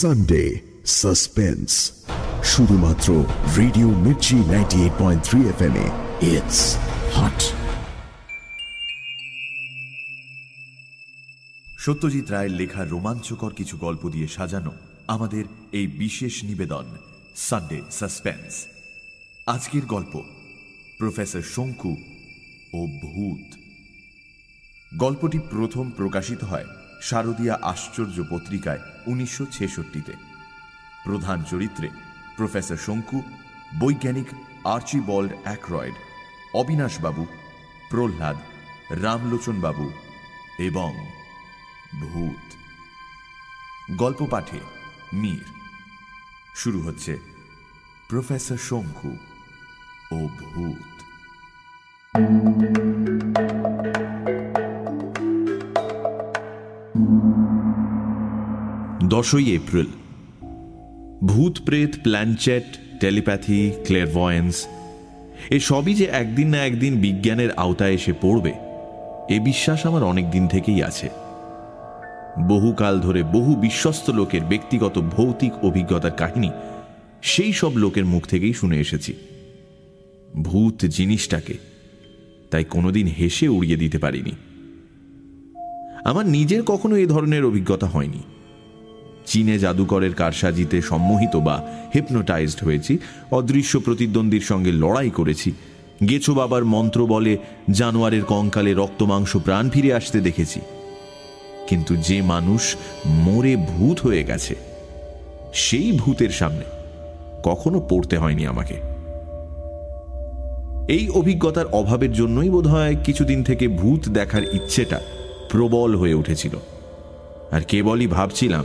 Sunday suspense শুধুমাত্র radio Mirchi ninety eight point three F M it's hot Satyajit রায়ের লেখা রোমাঞ্চকর কিছু গল্প দিয়ে সাজানো আমাদের এই বিশেষ নিবেদন সানডে সাসপেন্স আজকের গল্প প্রফেসর শঙ্কু ও ভূত। গল্পটি প্রথম প্রকাশিত হয় শারদীয়া আশ্চর্য পত্রিকায় উনিশশো ছেষট্টিতে। প্রধান চরিত্রে প্রফেসর শঙ্কু, বৈজ্ঞানিক আর্চিবল্ড অ্যাক্রয়েড অবিনাশবাবু প্রহ্লাদ রামলোচনবাবু এবং ভূত। গল্প পাঠে মীর। শুরু হচ্ছে প্রফেসর শঙ্কু ও ভূত। দশই এপ্রিল। ভূত প্রেত প্ল্যানচেট, টেলিপ্যাথি ক্লেয়ারভয়েন্স এ সবই যে একদিন না একদিন বিজ্ঞানের আওতায় এসে পড়বে, এ বিশ্বাস আমার অনেক দিন থেকেই আছে। বহুকাল ধরে বহু বিশ্বস্ত লোকের ব্যক্তিগত ভৌতিক অভিজ্ঞতার কাহিনী সেই সব লোকের মুখ থেকেই শুনে এসেছি। ভূত জিনিসটাকে তাই কোনোদিন হেসে উড়িয়ে দিতে পারিনি। আমার নিজের কখনো এ ধরনের অভিজ্ঞতা হয়নি। চীনে জাদুকরের কারসাজিতে সম্মোহিত বা হেপনোটাইজড হয়েছি, অদৃশ্য প্রতিদ্বন্দ্বীর সঙ্গে লড়াই করেছি। গেছো বাবার মন্ত্র বলে জানোয়ারের কঙ্কালে রক্তমাংস প্রাণ ফিরে আসতে দেখেছি। কিন্তু যে মানুষ মরে ভূত হয়ে গেছে, সেই ভূতের সামনে কখনো পড়তে হয়নি আমাকে। এই অভিজ্ঞতার অভাবের জন্যই বোধহয় কিছুদিন থেকে ভূত দেখার ইচ্ছেটা প্রবল হয়ে উঠেছিল। আর কেবলই ভাবছিলাম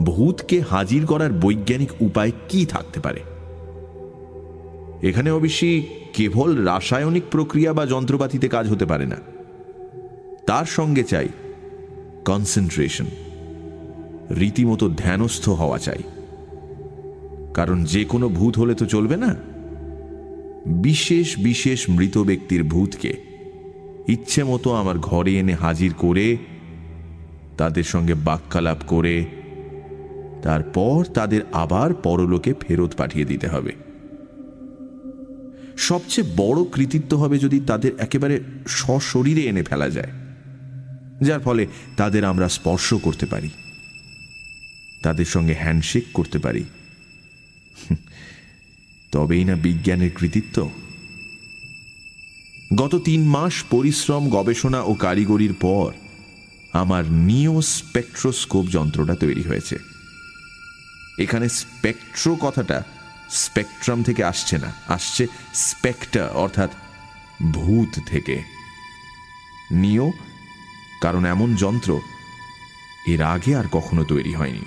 ভূতকে হাজির করার বৈজ্ঞানিক উপায় কি থাকতে পারে? এখানে অবশ্যই কেবল রাসায়নিক প্রক্রিয়া বা যন্ত্রপাতিতে কাজ হতে পারে না। তার সঙ্গে চাই কনসেন্ট্রেশন রীতিমতো ধ্যানস্থ হওয়া চাই। কারণ যে কোনো ভূত হলে তো চলবে না। বিশেষ বিশেষ মৃত ব্যক্তির ভূতকে ইচ্ছে মতো আমার ঘরে এনে হাজির করে, তাদের সঙ্গে বাক্যালাপ করে তারপর তাদের আবার পরলোকে ফেরত পাঠিয়ে দিতে হবে। সবচেয়ে বড় কৃতিত্ব হবে যদি তাদের একেবারে সশরীরে এনে ফেলা যায়, যার ফলে তাদের আমরা স্পর্শ করতে পারি, তাদের সঙ্গে হ্যান্ডশেক করতে পারি। তবেই না বিজ্ঞানের কৃতিত্ব? গত তিন মাস পরিশ্রম, গবেষণা ও কারিগরির পর আমার নিও স্পেকট্রোস্কোপ যন্ত্রটা তৈরি হয়েছে। এখানে স্পেকট্রো কথাটা স্পেকট্রাম থেকে আসছে না, আসছে স্পেকটা অর্থাৎ ভূত থেকে। নিও, কারণ এমন যন্ত্র এর আগে আর কখনো তৈরি হয়নি।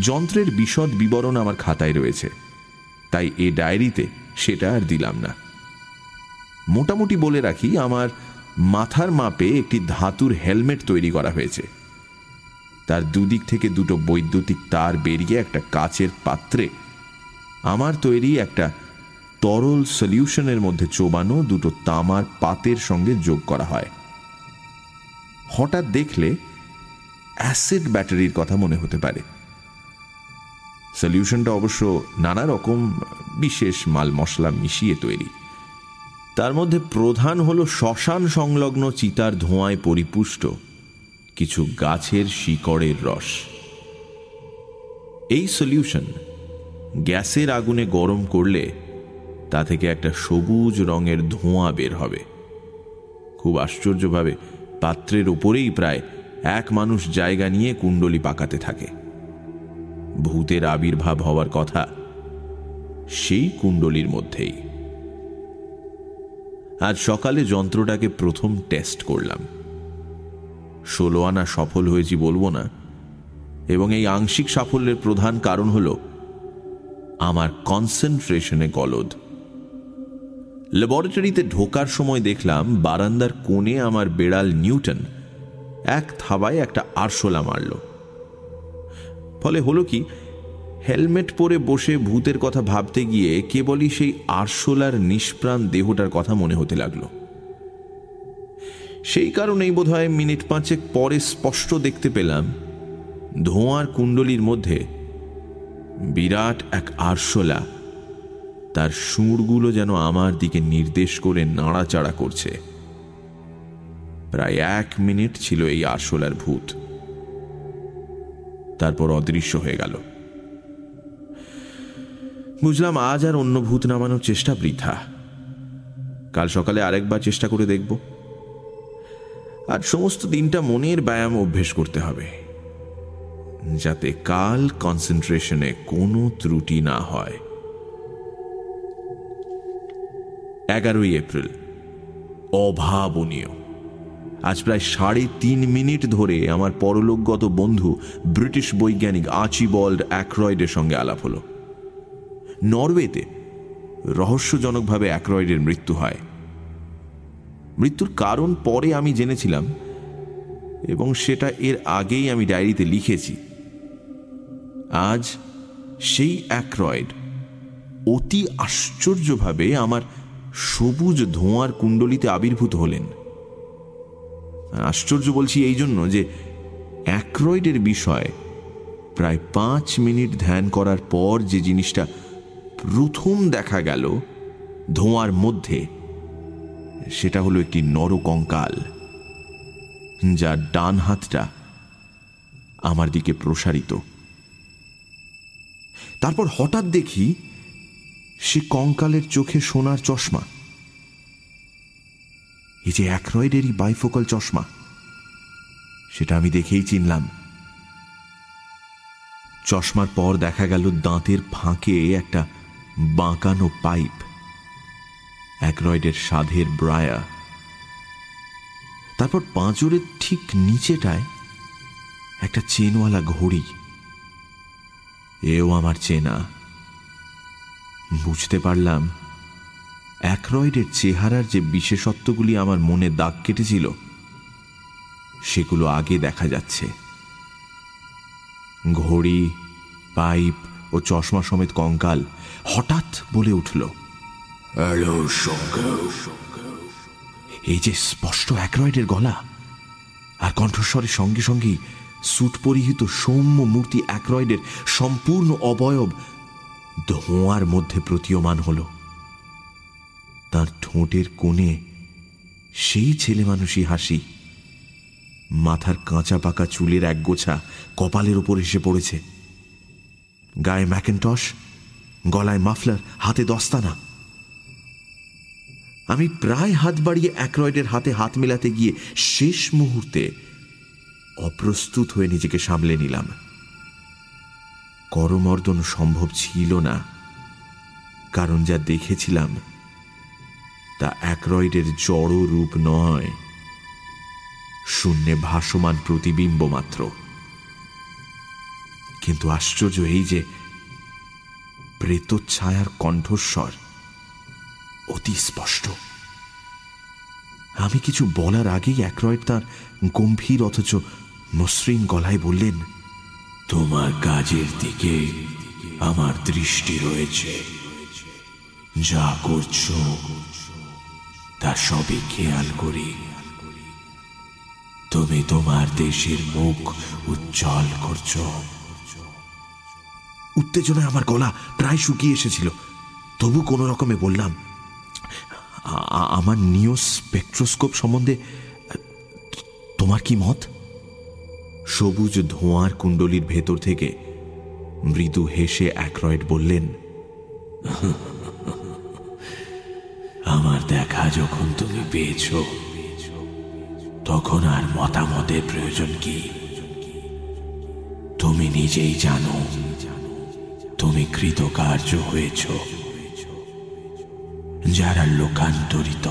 যন্ত্রের বিশদ বিবরণ আমার খাতায় রয়েছে, তাই এ ডায়েরিতে সেটা আর দিলাম না। মোটামুটি বলে রাখি, আমার মাথার মাপে একটি ধাতুর হেলমেট তৈরি করা হয়েছে। তার দুদিক থেকে দুটো বৈদ্যুতিক তার বেরিয়ে একটা কাচের পাত্রে আমার তৈরি একটা তরল সলিউশনের মধ্যে চোবানো দুটো তামার পাতের সঙ্গে যোগ করা হয়। হঠাৎ দেখলে অ্যাসিড ব্যাটারির কথা মনে হতে পারে। সলিউশনটা অবশ্য নানা রকম বিশেষ মাল মশলা মিশিয়ে তৈরি। তার মধ্যে প্রধান হল শ্মশান সংলগ্ন চিতার ধোঁয়ায় পরিপুষ্ট কিছু গাছের শিকড়ের রস। এই সলিউশন গ্যাসের আগুনে গরম করলে তা থেকে একটা সবুজ রঙের ধোঁয়া বের হবে। খুব আশ্চর্যভাবে পাত্রের ওপরেই প্রায় এক মানুষ জায়গা নিয়ে কুণ্ডলি পাকাতে থাকে। ভূতের আবির্ভাব হওয়ার কথা সেই কুণ্ডলির মধ্যেই। আজ সকালে যন্ত্রটাকে প্রথম টেস্ট করলাম। ষোলো আনা সফল হয়েছি বলব না। এবং এই আংশিক সাফল্যের প্রধান কারণ হল আমার কনসেন্ট্রেশনে গলদ। ল্যাবরেটরিতে ঢোকার সময় দেখলাম বারান্দার কোণে আমার বেড়াল নিউটন এক থাবায় একটা আরশোলা মারল। ফলে হলো কি, হেলমেট পরে বসে ভূতের কথা ভাবতে গিয়ে কেবলই সেই আরশোলার নিষ্প্রাণ দেহটার কথা মনে হতে লাগল। সেই কারণেই বোধহয় মিনিট পাঁচেক পরে স্পষ্ট দেখতে পেলাম ধোঁয়ার কুণ্ডলির মধ্যে বিরাট এক আরশোলা। তার সুরগুলো যেন আমার দিকে নির্দেশ করে নাড়াচাড়া করছে। প্রায় এক মিনিট ছিল এই আরশোলার ভূত। তারপর অদৃশ্য হয়ে গেল। বুঝলাম আজ আর অন্য ভূত নামানোর চেষ্টা বৃথা। কাল সকালে আরেকবার চেষ্টা করে দেখব। আর সমস্ত দিনটা মনের ব্যায়াম অভ্যেস করতে হবে, যাতে কাল কনসেন্ট্রেশনে কোনো ত্রুটি না হয়। এগারোই এপ্রিল, অভাবনীয়। আজ প্রায় সাড়ে তিন মিনিট ধরে আমার পরলোকগত বন্ধু, ব্রিটিশ বৈজ্ঞানিক আচিবল্ড অ্যাক্রয়েডের সঙ্গে আলাপ হল। নরওয়েতে রহস্যজনকভাবে অ্যাক্রয়েডের মৃত্যু হয়। মৃত্যুর কারণ পরে আমি জেনেছিলাম এবং সেটা এর আগেই আমি ডায়েরিতে লিখেছি। আজ সেই অ্যাক্রয়েড অতি আশ্চর্যভাবে আমার সবুজ ধোঁয়ার কুণ্ডলিতে আবির্ভূত হলেন। আশ্চর্য বলছি এই জন্য যে অ্যাক্রয়েডের বিষয় প্রায় পাঁচ মিনিট ধ্যান করার পর যে জিনিসটা প্রথম দেখা গেল ধোঁয়ার মধ্যে সেটা হলো একটি নরকঙ্কাল, যার ডান হাতটা আমার দিকে প্রসারিত। তারপর হঠাৎ দেখি সে কঙ্কালের চোখে সোনার চশমা। এই যে অ্যাক্রয়েডেরই বাইফোকাল চশমা, সেটা আমি দেখেই চিনলাম। চশমার পর দেখা গেল দাঁতের ফাঁকে একটা বাঁকানো পাইপ। অ্যাক্রয়েডের সাধের ব্রায়া। তারপর পাঁচরের ঠিক নিচেটায় একটা চেনওয়ালা ঘড়ি। এও আমার চেনা। বুঝতে পারলাম অ্যাক্রয়েডের চেহারার যে বিশেষত্বগুলি আমার মনে দাগ কেটেছিল, সেগুলো আগে দেখা যাচ্ছে। ঘড়ি, পাইপ ও চশমা সমেত কঙ্কাল হঠাৎ বলে উঠল। এই যে স্পষ্ট অ্যাক্রয়েডের গলা আর কণ্ঠস্বরের সঙ্গে সঙ্গেই স্যুট পরিহিত সৌম্য মূর্তি অ্যাক্রয়েডের সম্পূর্ণ অবয়ব ধোঁয়ার মধ্যে প্রতীয়মান হল। তার ঠোঁটের কোণে সেই ছেলে মানুষই হাসি। মাথার কাঁচা পাকা চুলের এক গোছা কপালের ওপর এসে পড়েছে। গায়ে ম্যাকেন্টস গলায় মাফলার, হাতে দস্তানা। আমি প্রায় হাত বাড়িয়ে অ্যাক্রয়েডের হাতে হাত মেলাতে গিয়ে শেষ মুহূর্তে অপ্রস্তুত হয়ে নিজেকে সামলে নিলাম। করমর্দন সম্ভব ছিল না, কারণ যা দেখেছিলাম তা অ্যাক্রয়েডের জড় রূপ নয়, শূন্যে ভাসমান প্রতিবিম্ব মাত্র। কিন্তু আশ্চর্য এই যে, প্রেতচ্ছায়ার কণ্ঠস্বর অতি স্পষ্ট। আমি কিছু বলার আগেই অ্যাক্রয়েড তার গম্ভীর অথচ মসৃণ গলায় বললেন, তোমার কাজের দিকে আমার দৃষ্টি রয়েছে। যা করছ, তা সবই খেয়াল করি। তুমি তোমার দেশের মুখ উজ্জ্বল করছ। উত্তেজনায় আমার গলা প্রায় শুকিয়ে এসেছিল। তবু কোনো রকমে বললাম আমার নিও স্পেকট্রোস্কোপ সম্বন্ধে তোমার কি মত? সবুজ ধোঁয়ার কুণ্ডলির ভেতর থেকে মৃদু হেসে অ্যাক্রয়েড বললেন, আমার দেখা যখন তুমি পেয়েছ, তখন আর মতামতের প্রয়োজন কি? তুমি নিজেই জানো, তুমি কৃতকার্য হয়েছ। যারা লোকান্তরিত,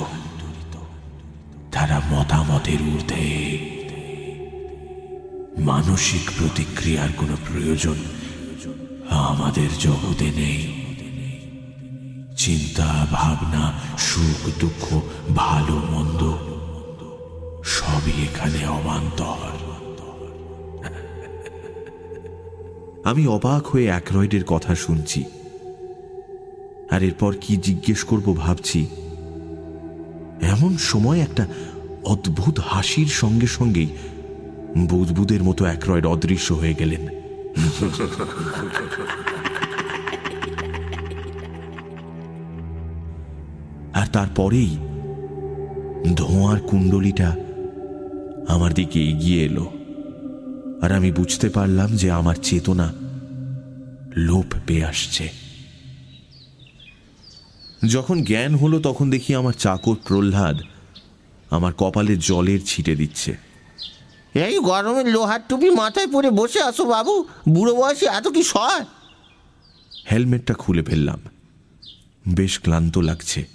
তারা মতামতের ঊর্ধ্বে। মানসিক প্রতিক্রিয়ার কোনো প্রয়োজন আমাদের জগতে নেই। চিন্তা, ভাবনা, সুখ, দুঃখ, ভালো, মন্দ, সবই এখানে অবান্তর আমি অবাক হয়ে অ্যাক্রয়েডের কথা শুনছি। আর এরপর কি জিজ্ঞেস করব ভাবছি। এমন সময় একটা অদ্ভুত হাসির সঙ্গে সঙ্গেই বুদবুদের মতো একরয়েড অদৃশ্য হয়ে গেলেন। আর তারপরেই ধোঁয়ার কুণ্ডলিটা আমার দিকে এগিয়ে এলো। আর আমি বুঝতে পারলাম যে আমার চেতনা লোপ পেয়ে আসছে। যখন জ্ঞান হলো তখন দেখি আমার চাকর প্রহ্লাদ আমার কপালে জলের ছিটে দিচ্ছে। এই গরমে লোহার টুপি মাথায় পরে বসে আসো বাবু? বুড়ো বয়সে এত কি সয় হেলমেটটা খুলে ফেললাম। বেশ ক্লান্ত লাগছে।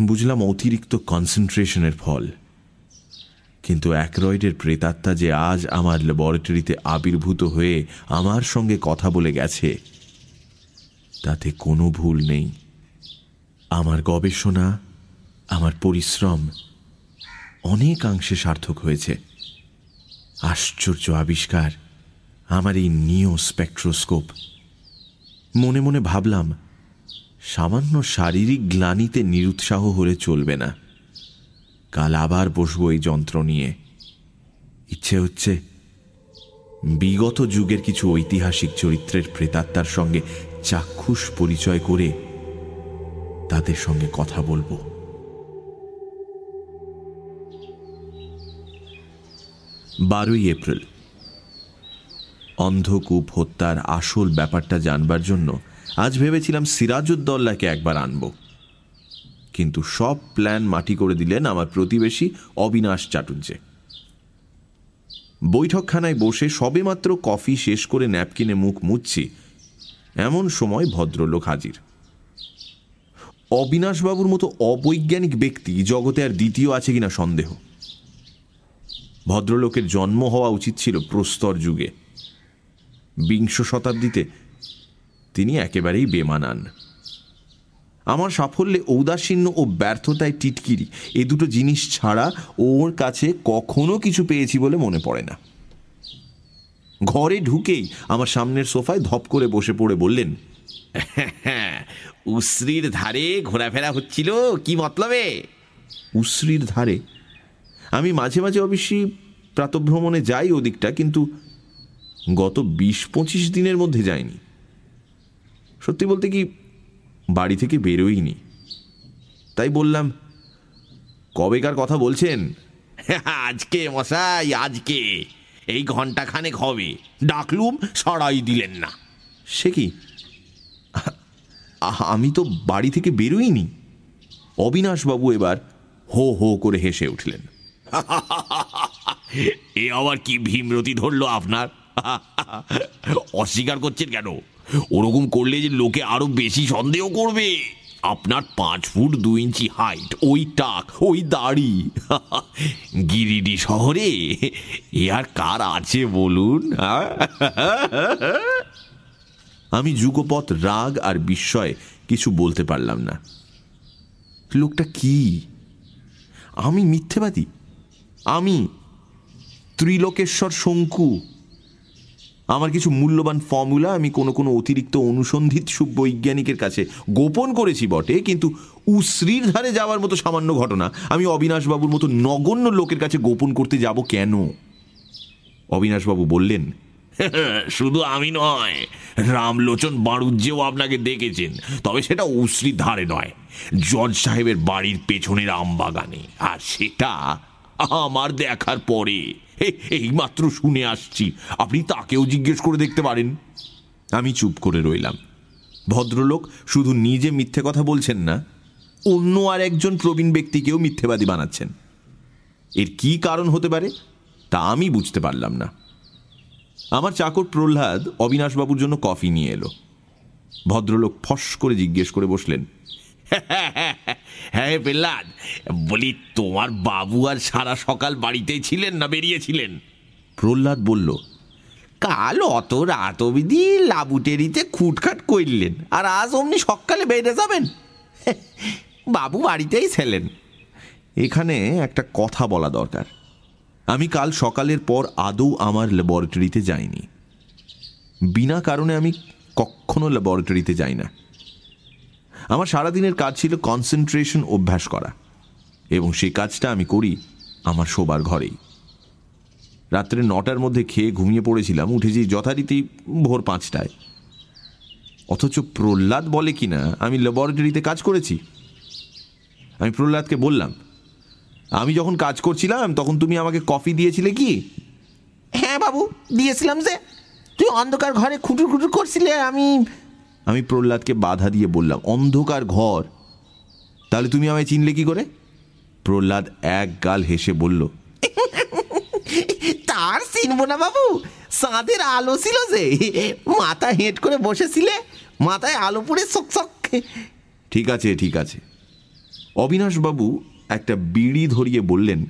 বুঝলাম অতিরিক্ত কনসেন্ট্রেশনের ফল। কিন্তু অ্যাক্রয়েডের প্রেতাত্মা যে আজ আমার ল্যাবরেটরিতে আবির্ভূত হয়ে আমার সঙ্গে কথা বলে গেছে তাতে কোনো ভুল নেই। আমার গবেষণা, আমার পরিশ্রম অনেকাংশে সার্থক হয়েছে। আশ্চর্য আবিষ্কার, আমার এই নিও স্পেকট্রোস্কোপ। মনে মনে ভাবলাম, সামান্য শারীরিক গ্লানিতে নিরুৎসাহ হলে চলবে না। কাল আবার বসবো এই যন্ত্র নিয়ে। ইচ্ছে হচ্ছে, বিগত যুগের কিছু ঐতিহাসিক চরিত্রের প্রেতাত্মার সঙ্গে চাক্ষুষ পরিচয় করে তাদের সঙ্গে কথা বলব। বারোই এপ্রিল। অন্ধকূপ হত্যার আসল ব্যাপারটা জানবার জন্য আজ ভেবেছিলাম সিরাজউদ্দৌল্লাকে একবার আনব। কিন্তু সব প্ল্যান মাটি করে দিলেন আমার প্রতিবেশী অবিনাশ চাটুর্যে বৈঠকখানায় বসে সবেমাত্র কফি শেষ করে ন্যাপকিনে মুখ মুচ্ছি, এমন সময় ভদ্রলোক হাজির। অবিনাশবাবুর মতো অবৈজ্ঞানিক ব্যক্তি জগতে আর দ্বিতীয় আছে কিনা সন্দেহ। ভদ্রলোকের জন্ম হওয়া উচিত ছিল প্রস্তর যুগে। বিংশ শতাব্দীতে তিনি একেবারেই বেমানান। আমার সাফল্যে ঔদাসীন্য ও ব্যর্থতায় টিটকিরি, এ দুটো জিনিস ছাড়া ওর কাছে কখনো কিছু পেয়েছি বলে মনে পড়ে না। ঘরে ঢুকেই আমার সামনের সোফায় ধপ করে বসে পড়ে বললেন উশ্রির ধারে ঘোরাফেরা হচ্ছিল কি মতলবে? উশ্রির ধারে? আমি মাঝে মাঝে অবশ্যই প্রাতভ্রমণে যাই ওদিকটা কিন্তু গত বিশ পঁচিশ দিনের মধ্যে যায়নি সত্যি বলতে কি বাড়ি থেকে বেরোইনি। তাই বললাম কবেকার কথা বলছেন? আজকে মশাই আজকে। এই ঘণ্টা খানেক হবে। ডাকলুম সরাই দিলেন না। সে কি? আমি তো বাড়ি থেকে বেরোইনি। অবিনাশবাবু এবার হো হো করে হেসে উঠলেন। এ আবার কি ভীমরতি ধরলো আপনার? অস্বীকার করছেন কেন? ওরকম করলে যে লোকে আরও বেশি সন্দেহ করবে। আপনার পাঁচ ফুট দু ইঞ্চি হাইট ওই টাক, ওই দাড়ি। গিরিডি শহরে এ আর কার আছে বলুন? আমি যুগপথ রাগ আর বিস্ময়ে কিছু বলতে পারলাম না। লোকটা কি? আমি মিথ্যেবাদী? আমি ত্রিলোকেশ্বর শঙ্কু? আমার কিছু মূল্যবান ফর্মুলা আমি কোনো কোনো অতিরিক্ত অনুসন্ধিত বৈজ্ঞানিকের কাছে গোপন করেছি বটে, কিন্তু উশ্রীর ধারে যাওয়ার মতো সামান্য ঘটনা, আমি অবিনাশবাবুর মতো নগণ্য লোকের কাছে গোপন করতে যাব কেন? অবিনাশবাবু বললেন শুধু আমি নয়, রামলোচন বাড়ুজ্জেও আপনাকে দেখেছেন। তবে সেটা উশ্রির ধারে নয়, জজ সাহেবের বাড়ির পেছনের আমবাগানে। আর সেটা আমার দেখার পরে। এ- এইমাত্র শুনে আসছি। আপনি তাকেও জিজ্ঞেস করে দেখতে পারেন। আমি চুপ করে রইলাম। ভদ্রলোক শুধু নিজে মিথ্যে কথা বলছেন না, অন্য আর একজন প্রবীণ ব্যক্তিকেও মিথ্যেবাদী বানাচ্ছেন। এর কি কারণ হতে পারে, তা আমি বুঝতে পারলাম না। আমার চাকর প্রহ্লাদ অবিনাশবাবুর জন্য কফি নিয়ে এলো। ভদ্রলোক ফস করে জিজ্ঞেস করে বসলেন হ্যাঁ পেল্লাদ বলি তোমার বাবু আর সারা সকাল বাড়িতেই ছিলেন না বেরিয়েছিলেন? প্রহ্লাদ বলল, কাল অত রাত অবধি লাবুটেরিতে খুটখাট করলেন, আর আজ অমনি সকালে বেড়ে যাবেন। বাবু বাড়িতেই ছিলেন। এখানে একটা কথা বলা দরকার। আমি কাল সকালের পর আদৌ আমার ল্যাবরেটরিতে যাইনি। বিনা কারণে আমি কখনো ল্যাবরেটরিতে যাই না। আমার সারাদিনের কাজ ছিল কনসেন্ট্রেশন অভ্যাস করা এবং সেই কাজটা আমি করি আমার শোবার ঘরেই। রাত্রে নটার মধ্যে খেয়ে ঘুমিয়ে পড়েছিলাম, উঠেছি যথারীতি ভোর পাঁচটায়। অথচ প্রহ্লাদ বলে কিনা, আমি ল্যাবরেটরিতে কাজ করেছি। আমি প্রহ্লাদকে বললাম আমি যখন কাজ করছিলাম তখন তুমি আমাকে কফি দিয়েছিলে কি? হ্যাঁ বাবু দিয়েছিলাম যে। তুই অন্ধকার ঘরে খুটুর খুটুর করছিলে আমি আমি প্রহ্লাদকে বাধা দিয়ে বললাম অন্ধকার ঘর। তাহলে তুমি আমায় চিনলে কি করে? প্রহ্লাদ এক গাল হেসে বলল তার চিনব না বাবু চাঁদের আলো ছিল যে। মাথা হেঁট করে বসেছিলে মাথায় আলো পড়ে সক ঠিক আছে ঠিক আছে। অবিনাশবাবু একটা বিড়ি ধরিয়ে বললেন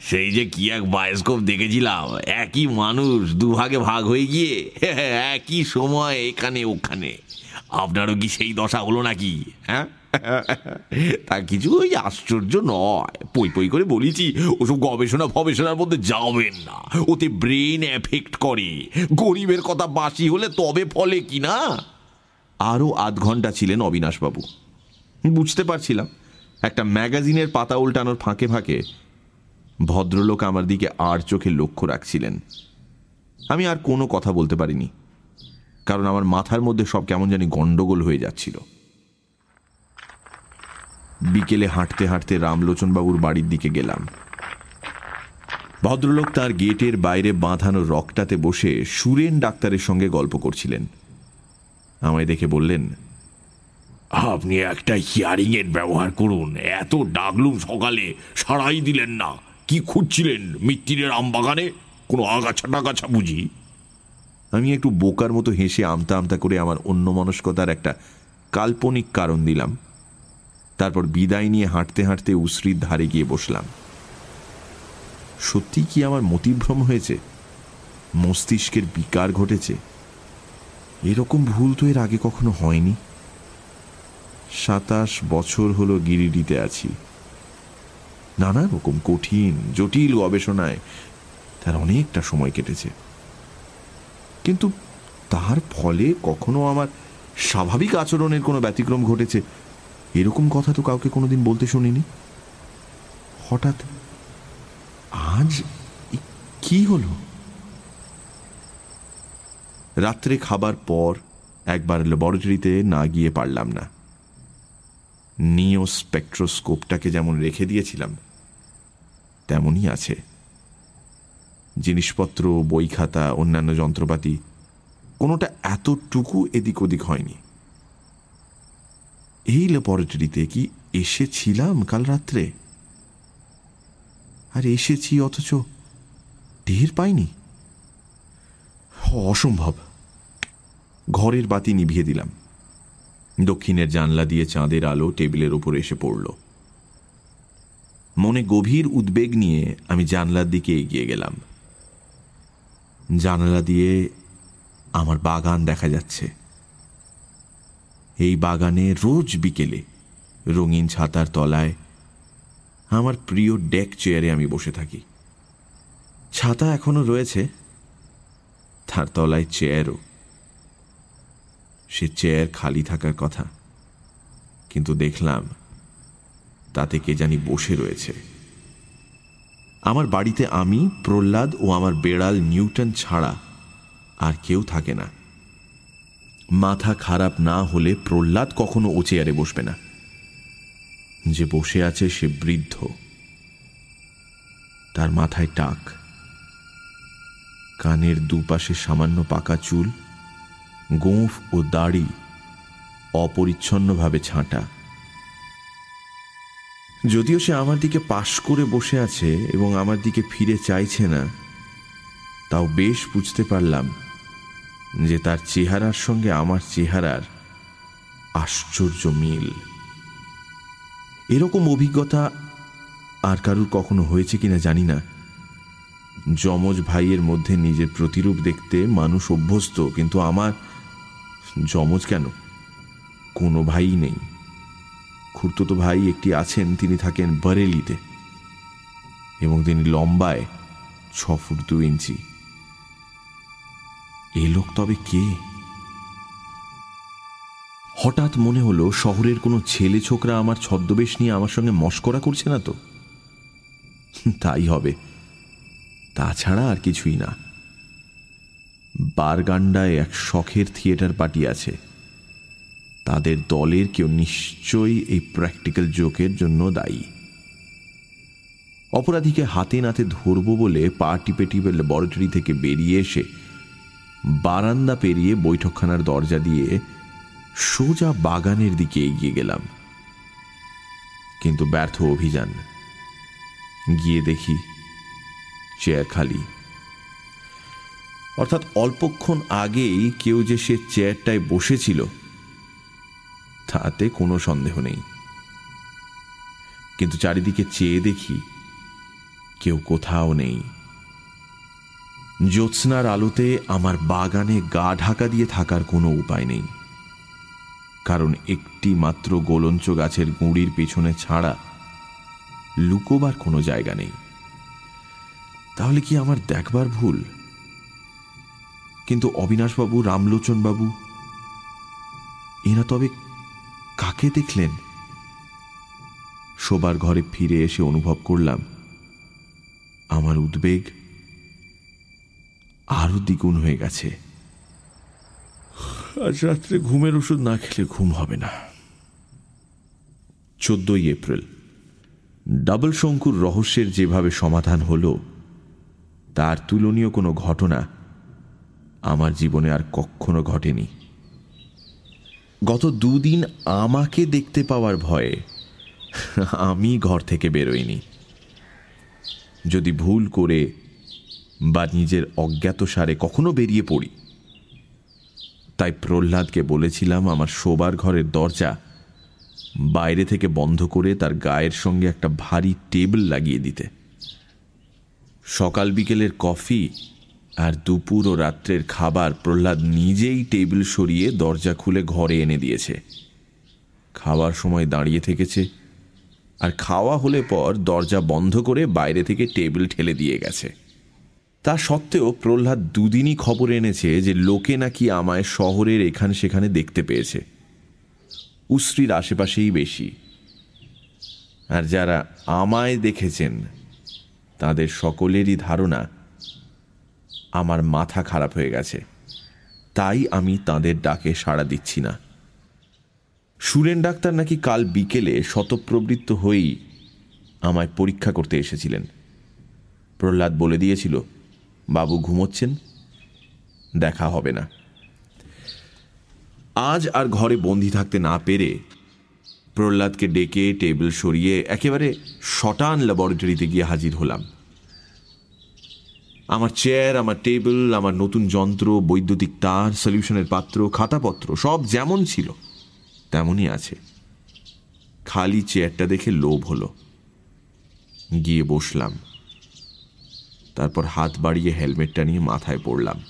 সেই যে কি এক বায়োস্কোপ দেখেছিলাম একই মানুষ দুভাগে ভাগ হয়ে গিয়ে একই সময় এখানে ওখানে। আপনারও কি সেই দশা হলো নাকি? হ্যাঁ? তা কিছু ওই আশ্চর্য নয়। পই পই করে বলেছি ওসব গবেষণা ফবেষণার মধ্যে যাবেন না। ওতে ব্রেন এফেক্ট করে। গরিবের কথা বাসি হলে তবে ফলে কি না? আরও আধ ঘণ্টা ছিলেন অবিনাশবাবু। বুঝতে পারছিলাম। একটা ম্যাগাজিনের পাতা উল্টানোর ফাঁকে ফাঁকে ভদ্রলোক আমার দিকে আর চোখে লক্ষ্য রাখছিলেন। আমি আর কোনো কথা বলতে পারিনি, কারণ আমার মাথার মধ্যে সব কেমন জানি গন্ডগোল হয়ে যাচ্ছিল। বিকেলে হাঁটতে হাঁটতে রামলোচনবাবুর বাড়ির দিকে গেলাম। ভদ্রলোক তার গেটের বাইরে বাঁধানো রকটাতে বসে সুরেন ডাক্তারের সঙ্গে গল্প করছিলেন। আমায় দেখে বললেন আপনি একটা হিয়ারিং এর ব্যবহার করুন। এত ডাকলুম সকালে সারাই দিলেন না। কি খুঁজছিলেন মিত্তিরের আম বাগানে কোনো আগাছা টাগাছা বুঝি? আমি একটু বোকার মতো হেসে আমতা আমতা করে আমার অন্য মনস্কতার একটা কাল্পনিক কারণ দিলাম। তারপর বিদায় নিয়ে হাঁটতে হাঁটতে উসরির ধারে গিয়ে বসলাম। সত্যি কি আমার মতিভ্রম হয়েছে? মস্তিষ্কের বিকার ঘটেছে? এরকম ভুল তো এর আগে কখনো হয়নি? সাতাশ বছর হলো গিরিডিতে আছি। নানা রকম কঠিন, জটিল গবেষণায় তার অনেকটা সময় কেটেছে। কিন্তু তার ফলে কখনো আমার স্বাভাবিক আচরণের কোনো ব্যতিক্রম ঘটেছে? এরকম কথা তো কাউকে কোনোদিন বলতে শুনিনি। হঠাৎ আজ কি হলো? রাত্রে খাবার পর একবার ল্যাবরেটরিতে না গিয়ে পারলাম না। নিও স্পেকট্রোস্কোপটাকে যেমন রেখে দিয়েছিলাম, তেমনই আছে। জিনিসপত্র বই খাতা অন্যান্য যন্ত্রপাতি, কোনোটা এতটুকু এদিক ওদিক হয়নি। এই ল্যাবরেটরিতে কি এসেছিলাম কাল রাত্রে? আর এসেছি অথচ ঢের পাইনি। অসম্ভব। ঘরের বাতি নিভিয়ে দিলাম। দক্ষিণের জানলা দিয়ে চাঁদের আলো টেবিলের উপর এসে পড়ল। মনে গভীর উদ্বেগ নিয়ে আমি জানলার দিকে এগিয়ে গেলাম। জানলা দিয়ে আমার বাগান দেখা যাচ্ছে। এই বাগানে রোজ বিকেলে রঙিন ছাতার তলায় আমার প্রিয় ডেক চেয়ারে আমি বসে থাকি। ছাতা এখনও রয়েছে। তার তলায় চেয়ারও। সে চেয়ার খালি থাকার কথা। কিন্তু দেখলাম, তাতে কে জানি বসে রয়েছে। আমার বাড়িতে আমি, প্রহ্লাদ ও আমার বেড়াল নিউটন ছাড়া আর কেউ থাকে না। মাথা খারাপ না হলে প্রহ্লাদ কখনো ও চেয়ারে বসবে না। যে বসে আছে সে বৃদ্ধ। তার মাথায় টাক। কানের দুপাশে সামান্য পাকা চুল। গোঁফ ও দাড়ি অপরিচ্ছন্নভাবে ছাঁটা। যদিও সে আমার দিকে পাশ করে বসে আছে এবং আমার দিকে ফিরে চাইছে না, তাও বেশ বুঝতে পারলাম যে তার চেহারার সঙ্গে আমার চেহারার আশ্চর্য মিল। এরকম অভিজ্ঞতা আর কারুর কখনো হয়েছে কিনা জানি না। যমজ ভাইয়ের মধ্যে নিজের প্রতিরূপ দেখতে মানুষ অভ্যস্ত, কিন্তু আমার যমজ কেন? কোনো ভাই নেই। খুড়তুতো ভাই একটি আছেন, তিনি থাকেন বারেলিতে। এবং তিনি লম্বায় ছ ফুট দু ইঞ্চি। এ লোক তবে কে? হঠাৎ মনে হলো, শহরের কোনো ছেলে ছোকরা আমার ছদ্মবেশ নিয়ে আমার সঙ্গে মস্করা করছে না তো? তাই হবে। তাছাড়া আর কিছুই না। বারগান্ডায় এক শখের থিয়েটার পার্টি আছে তাদের দলের কেউ নিশ্চয়ই এই প্র্যাকটিক্যাল জোকের জন্য দায়ী। অপরাধীকে হাতে নাতে ধরব বলে পা টিপে টিপে ল্যাবরেটরি থেকে বেরিয়ে এসে বারান্দা পেরিয়ে বৈঠকখানার দরজা দিয়ে সোজা বাগানের দিকে এগিয়ে গেলাম। কিন্তু ব্যর্থ অভিযান। গিয়ে দেখি, চেয়ার খালি। অর্থাৎ অল্পক্ষণ আগেই কেউ যে সে চেয়ারটায় বসেছিল, তাতে কোনো সন্দেহ নেই। কিন্তু চারিদিকে চেয়ে দেখি কেউ কোথাও নেই। জ্যোৎস্নার আলোতে আমার বাগানে গা ঢাকা দিয়ে থাকার কোনো উপায় নেই। কারণ একটি মাত্র গোলঞ্চ গাছের গুঁড়ির পেছনে ছাড়া লুকোবার কোনো জায়গা নেই। তাহলে কি আমার দেখবার ভুল? কিন্তু অবিনাশবাবু, রামলোচনবাবু, এরা তবে কাকে দেখলেন? শোবার ঘরে ফিরে এসে অনুভব করলাম, আমার উদ্বেগ আরও দ্বিগুণ হয়ে গেছে। আজ রাত্রে ঘুমের ওষুধ না খেলে ঘুম হবে না। চোদ্দই এপ্রিল। ডাবল শঙ্কুর রহস্যের যেভাবে সমাধান হল, তার তুলনীয় কোনো ঘটনা আমার জীবনে আর কখনো ঘটেনি। গত দুদিন আমাকে দেখতে পাওয়ার ভয়ে আমি ঘর থেকে বেরোইনি। যদি ভুল করে বা নিজের অজ্ঞাত সারে কখনো বেরিয়ে পড়ি, তাই প্রহ্লাদকে বলেছিলাম আমার শোবার ঘরের দরজা বাইরে থেকে বন্ধ করে তার গায়ের সঙ্গে একটা ভারী টেবিল লাগিয়ে দিতে। সকাল বিকেলের কফি আর দুপুর ও রাত্রের খাবার প্রহ্লাদ নিজেই টেবিল সরিয়ে দরজা খুলে ঘরে এনে দিয়েছে। খাওয়ার সময় দাঁড়িয়ে থেকেছে আর খাওয়া হলে পর দরজা বন্ধ করে বাইরে থেকে টেবিল ঠেলে দিয়ে গেছে। তা সত্ত্বেও প্রহ্লাদ দুদিনই খবর এনেছে যে লোকে নাকি আমায় শহরের এখানে সেখানে দেখতে পেয়েছে। উশ্রির আশেপাশেই বেশি। আর যারা আমায় দেখেছেন, তাদের সকলেরই ধারণা আমার মাথা খারাপ হয়ে গেছে। তাই আমি তাদের ডাকে সাড়া দিচ্ছি না। সুরেন ডাক্তার নাকি কাল বিকেলে শতপ্রবৃত্ত হয়েই আমায় পরীক্ষা করতে এসেছিলেন। প্রহ্লাদ বলে দিয়েছিল, বাবু ঘুমোচ্ছেন, দেখা হবে না। আজ আর ঘরে বন্দি থাকতে না পেরে প্রহ্লাদকে ডেকে টেবিল সরিয়ে একেবারে শটান ল্যাবরেটরিতে গিয়ে হাজির হলাম। আমার চেয়ার আমার টেবিল আমার নতুন যন্ত্র, বৈদ্যুতিক তার সলিউশনের পাত্র, খাতাপত্র, সব যেমন ছিল, তেমনই আছে। খালি চেয়ারটা দেখে লোভ হলো। গিয়ে বসলাম। তারপর হাত বাড়িয়ে হেলমেটটা নিয়ে মাথায় পড়লাম।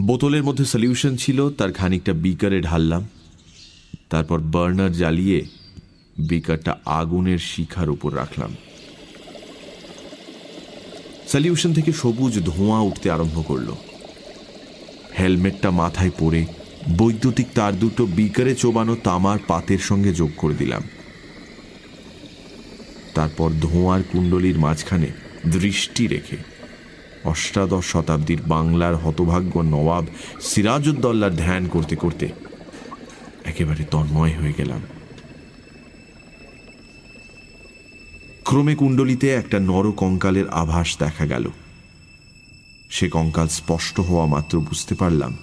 বোতলের মধ্যে সলিউশন ছিল, তার খানিকটা বিকারে ঢাললাম। তারপর বার্নার জ্বালিয়ে বিকারটা আগুনের শিখার উপর রাখলাম। সলিউশন থেকে সবুজ ধোঁয়া উঠতে আরম্ভ করল। হেলমেটটা মাথায় পরে বৈদ্যুতিক তার দুটো বিকারে চোবানো তামার পাতের সঙ্গে যোগ করে দিলাম। তারপর ধোঁয়ার কুণ্ডলীর মাঝখানে দৃষ্টি রেখে অষ্টাদশ শতাব্দীর বাংলার হতভাগ্য নবাব সিরাজউদ্দৌলার ধ্যান করতে করতে একেবারে তন্ময় হয়ে গেলাম। ক্রমে কুণ্ডলিতে একটা নর কঙ্কালের আভাস দেখা গেল। সে কঙ্কাল স্পষ্ট হওয়া মাত্র বুঝতে পারলাম।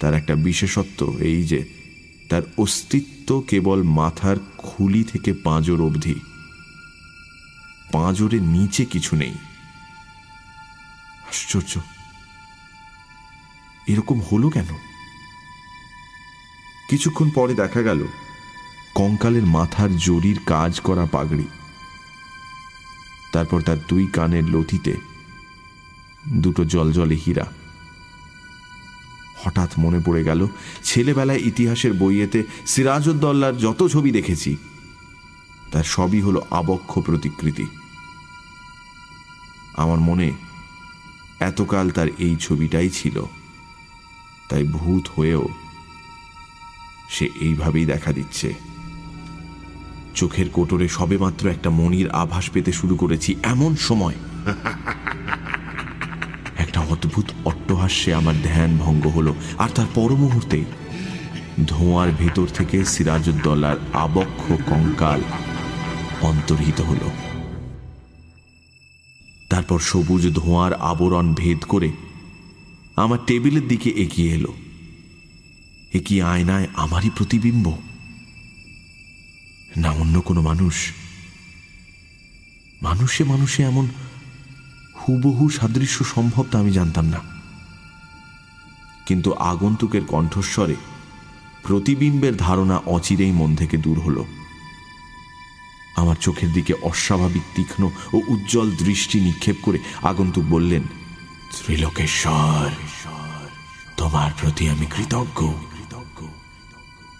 তার একটা বিশেষত্ব এই যে, তার অস্তিত্ব কেবল মাথার খুলি থেকে পাঁজর অবধি। পাঁজরের নিচে কিছু নেই। আশ্চর্য। এরকম হলো কেন? কিছুক্ষণ পরে দেখা গেল, কঙ্কালের মাথার জরির কাজ করা পাগড়ি। তারপর তার দুই কানের লথিতে দুটো জলজলে হীরা। হঠাৎ মনে পড়ে গেল, ছেলেবেলায় ইতিহাসের বইয়েতে সিরাজউদ্দৌলার যত ছবি দেখেছি, তার সবই হলো আবক্ষ প্রতিকৃতি। আমার মনে এতকাল তার এই ছবিটাই ছিল, তাই ভূত হয়েও সে এইভাবেই দেখা দিচ্ছে। চোখের কোটরে সবেমাত্র একটা মনির আভাস পেতে শুরু করেছি এমন সময়। একটা অদ্ভুত অট্টহাস্যে আমার ধ্যান ভঙ্গ হলো, আর তার পর মুহূর্তে ধোঁয়ার ভেতর থেকে সিরাজউদ্দৌলার আবক্ষ কঙ্কাল অন্তর্হিত হলো। তারপর সবুজ ধোঁয়ার আবরণ ভেদ করে আমার টেবিলের দিকে এগিয়ে এলো। এ কি আয়নায় আমারই প্রতিবিম্ব? না অন্য কোনো মানুষ। মানুষে মানুষে এমন হুবহু সাদৃশ্য সম্ভব তা আমি জানতাম না। কিন্তু আগন্তুকের কণ্ঠস্বরে প্রতিবিম্বের ধারণা অচিরেই মন থেকে দূর হল। আমার চোখের দিকে অস্বাভাবিক, তীক্ষ্ণ ও উজ্জ্বল দৃষ্টি নিক্ষেপ করে আগন্তুক বললেন, ত্রিলোকেশ্বর, তোমার প্রতি আমি কৃতজ্ঞ।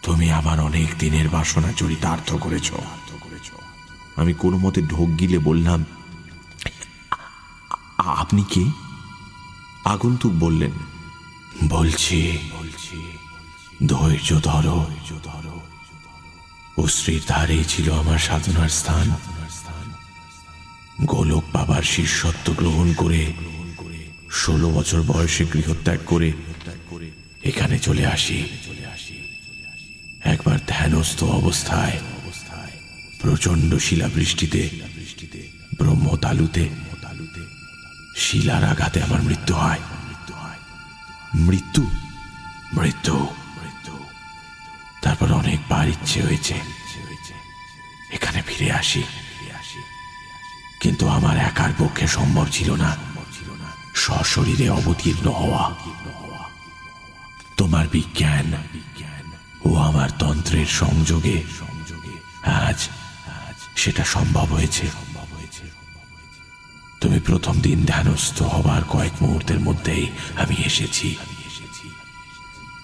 তুমি আমার অনেক দিনের বাসনা চরিতার্থ করেছ। আমি কোনো মতে ঢোক গিলে বললাম আপনি কে? আগন্তুক বললেন, বলছি বলছি ধৈর্য ধরো। ধরো অশ্রীর ধারেই ছিল আমার সাধনার স্থান। গোলক বাবার শিষ্যত্ব গ্রহণ করে ষোলো বছর বয়সে গৃহত্যাগ করে এখানে চলে আসি। একবার অবস্থায় প্রচণ্ড শিলাবৃষ্টিতে, ব্রহ্মতালুতে, শিলার আঘাতে আমার মৃত্যু হয়। মৃত্যু? মৃত্যু। তারপর অনেকবার ইচ্ছে হয়েছে। এখানে ফিরে আসি। কিন্তু আমার একার পক্ষে সম্ভব ছিল না। সশরীরে অবতীর্ণ হওয়া। তোমার বিজ্ঞান ও আমার তন্ত্রের সংযোগে আজ সেটা সম্ভব হয়েছে। তুমি প্রথম দিন ধ্যানস্থ হবার কয়েক মুহূর্তের মধ্যেই আমি এসেছি।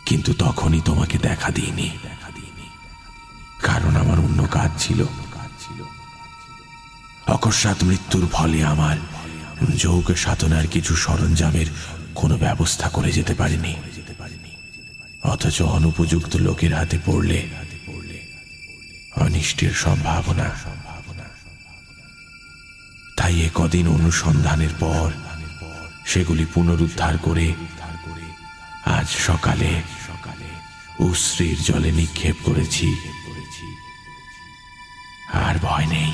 কিন্তু তখনই তোমাকে দেখা দিইনি। কারণ আমার অন্য কাজ ছিল। অকস্মাৎ মৃত্যুর ফলে আমার যোগ সাধনার কিছু সরঞ্জামের কোনো ব্যবস্থা করে যেতে পারিনি। অথচ অনুপযুক্ত লোকের হাতে পড়লে অনিষ্টের সম্ভাবনা। তাই এ কদিন অনুসন্ধানের পর সেগুলি পুনরুদ্ধার করে আজ সকালে উশ্রীর জলে নিক্ষেপ করেছি। আর ভয় নেই।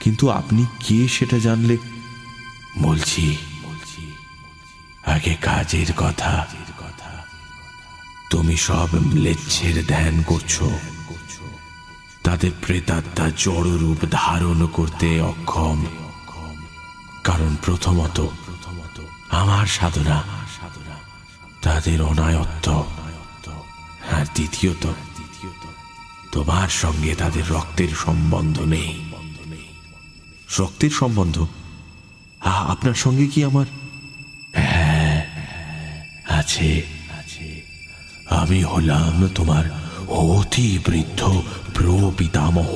কিন্তু আপনি কে সেটা জানলে? বলছি আগে কাজের কথা। তুমি সব ম্লেচ্ছের ধ্যান করছ। তাদের প্রেতাত্মা জড় রূপ ধারণ করতে অক্ষম। কারণ প্রথমত, আমার সাধনা, তাদের অনায়ত্ত। আর দ্বিতীয়ত, তোমার সঙ্গে তাদের রক্তের সম্বন্ধ নেই। রক্তের সম্বন্ধ? আপনার সঙ্গে কি আমার আছে। আমি হলাম তোমার অতি বৃদ্ধ প্রপিতামহ,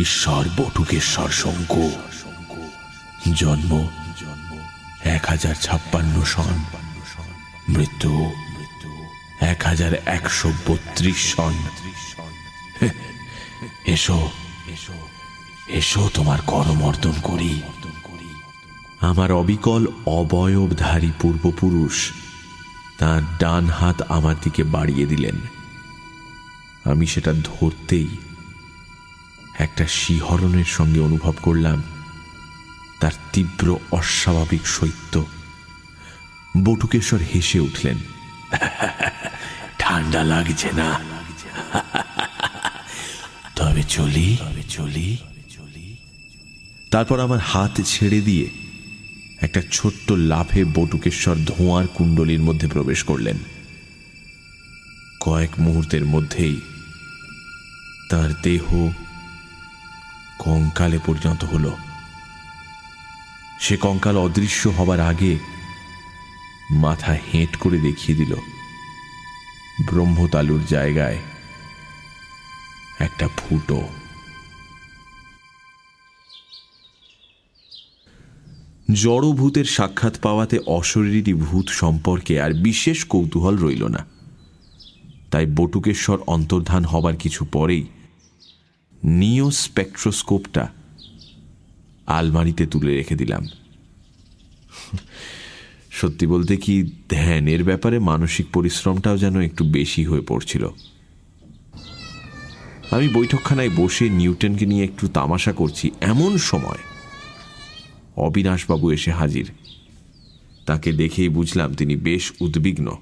ঈশ্বর বটুকেশ্বর শঙ্কু জন্ম এক হাজার ছাপ্পান্ন সন। মৃত্যু এক হাজার একশো বত্রিশ সন। এসো এসো তোমার করমর্দন করি। আমার অবিকল অবয়বধারী পূর্বপুরুষ তার ডান হাত আমার দিকে বাড়িয়ে দিলেন। আমি সেটা ধরতেই একটা শিহরণের সঙ্গে অনুভব করলাম তার তীব্র অস্বাভাবিক শৈত্য বটুকেশ্বর হেসে উঠলেন, ঠান্ডা লাগছে না। তবে চলি তবে চলি। তারপর আমার হাত ছেড়ে দিয়ে একটা ছোট্ট লাফে বটুকেশ্বর ধোঁয়ার কুণ্ডলীর মধ্যে প্রবেশ করলেন। কয়েক মুহূর্তের মধ্যেই তার দেহ কঙ্কালে পরিণত হল। সে কঙ্কাল অদৃশ্য হবার আগে মাথা হেঁট করে দেখিয়ে দিল, ব্রহ্মতালুর জায়গায় একটা ফুটো। জড়ভূতের সাক্ষাৎ পাওয়াতে অশরীরী ভূত সম্পর্কে আর বিশেষ কৌতূহল রইল না। তাই বটুকেশ্বর অন্তর্ধান হবার কিছু পরেই নিও স্পেকট্রোস্কোপটা আলমারিতে তুলে রেখে দিলাম। সত্যি বলতে কি ধ্যানের ব্যাপারে মানসিক পরিশ্রমটাও যেন একটু বেশি হয়ে পড়ছিল। আমি বৈঠকখানায় বসে নিউটনকে নিয়ে একটু তামাশা করছি এমন সময় অবিনাশবাবু এসে হাজির। তাকে দেখেই বুঝলাম তিনি বেশ উদ্বিগ্ন।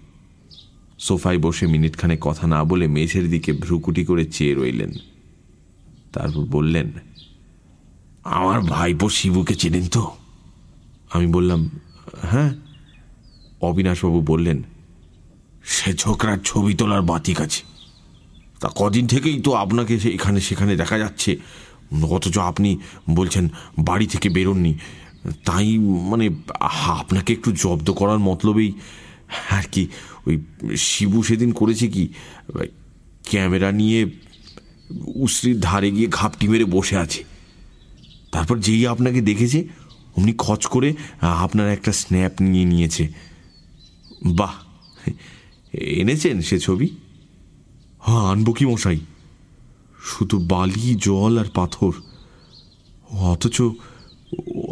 সোফায় বসে মিনিটখানে কথা না বলে মেঝের দিকে ভ্রুকুটি করে চেয়ে রইলেন। তারপর বললেন, আমার ভাইপো শিবুকে চেনেন তো? আমি বললাম হ্যাঁ। অবিনাশবাবু বললেন, সে ছোকরার ছবি তোলার বাতিক আছে। তা কদিন থেকেই তো আপনাকে এখানে সেখানে দেখা যাচ্ছে। অথচ আপনি বলছেন বাড়ি থেকে বেরোননি। তাই মানে আপনাকে একটু জব্দ করার মতলবেই আর কি, ওই শিবু সেদিন করেছে কি ক্যামেরা নিয়ে উশ্রির ধারে গিয়ে ঘাপটি মেরে বসে আছে। তারপর যেই আপনাকে দেখেছে, অমনি খচ করে আপনার একটা স্ন্যাপ নিয়ে নিয়েছে। বাহ! এনেছেন সে ছবি? হ্যাঁ আনব কি মশাই? শুধু বালি, জল আর পাথর। অথচ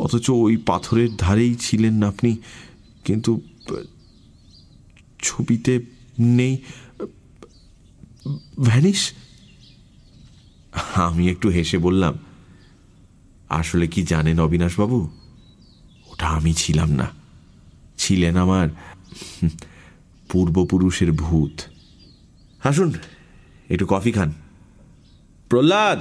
অথচ ওই পাথরের ধারেই ছিলেন আপনি। কিন্তু, ছবিতে নেই। ভ্যানিস আমি একটু হেসে বললাম, আসলে কি জানেন অবিনাশবাবু? ওটা আমি ছিলাম না। ছিলেন আমার পূর্বপুরুষের ভূত। আসুন, একটু কফি খান। প্রহ্লাদ!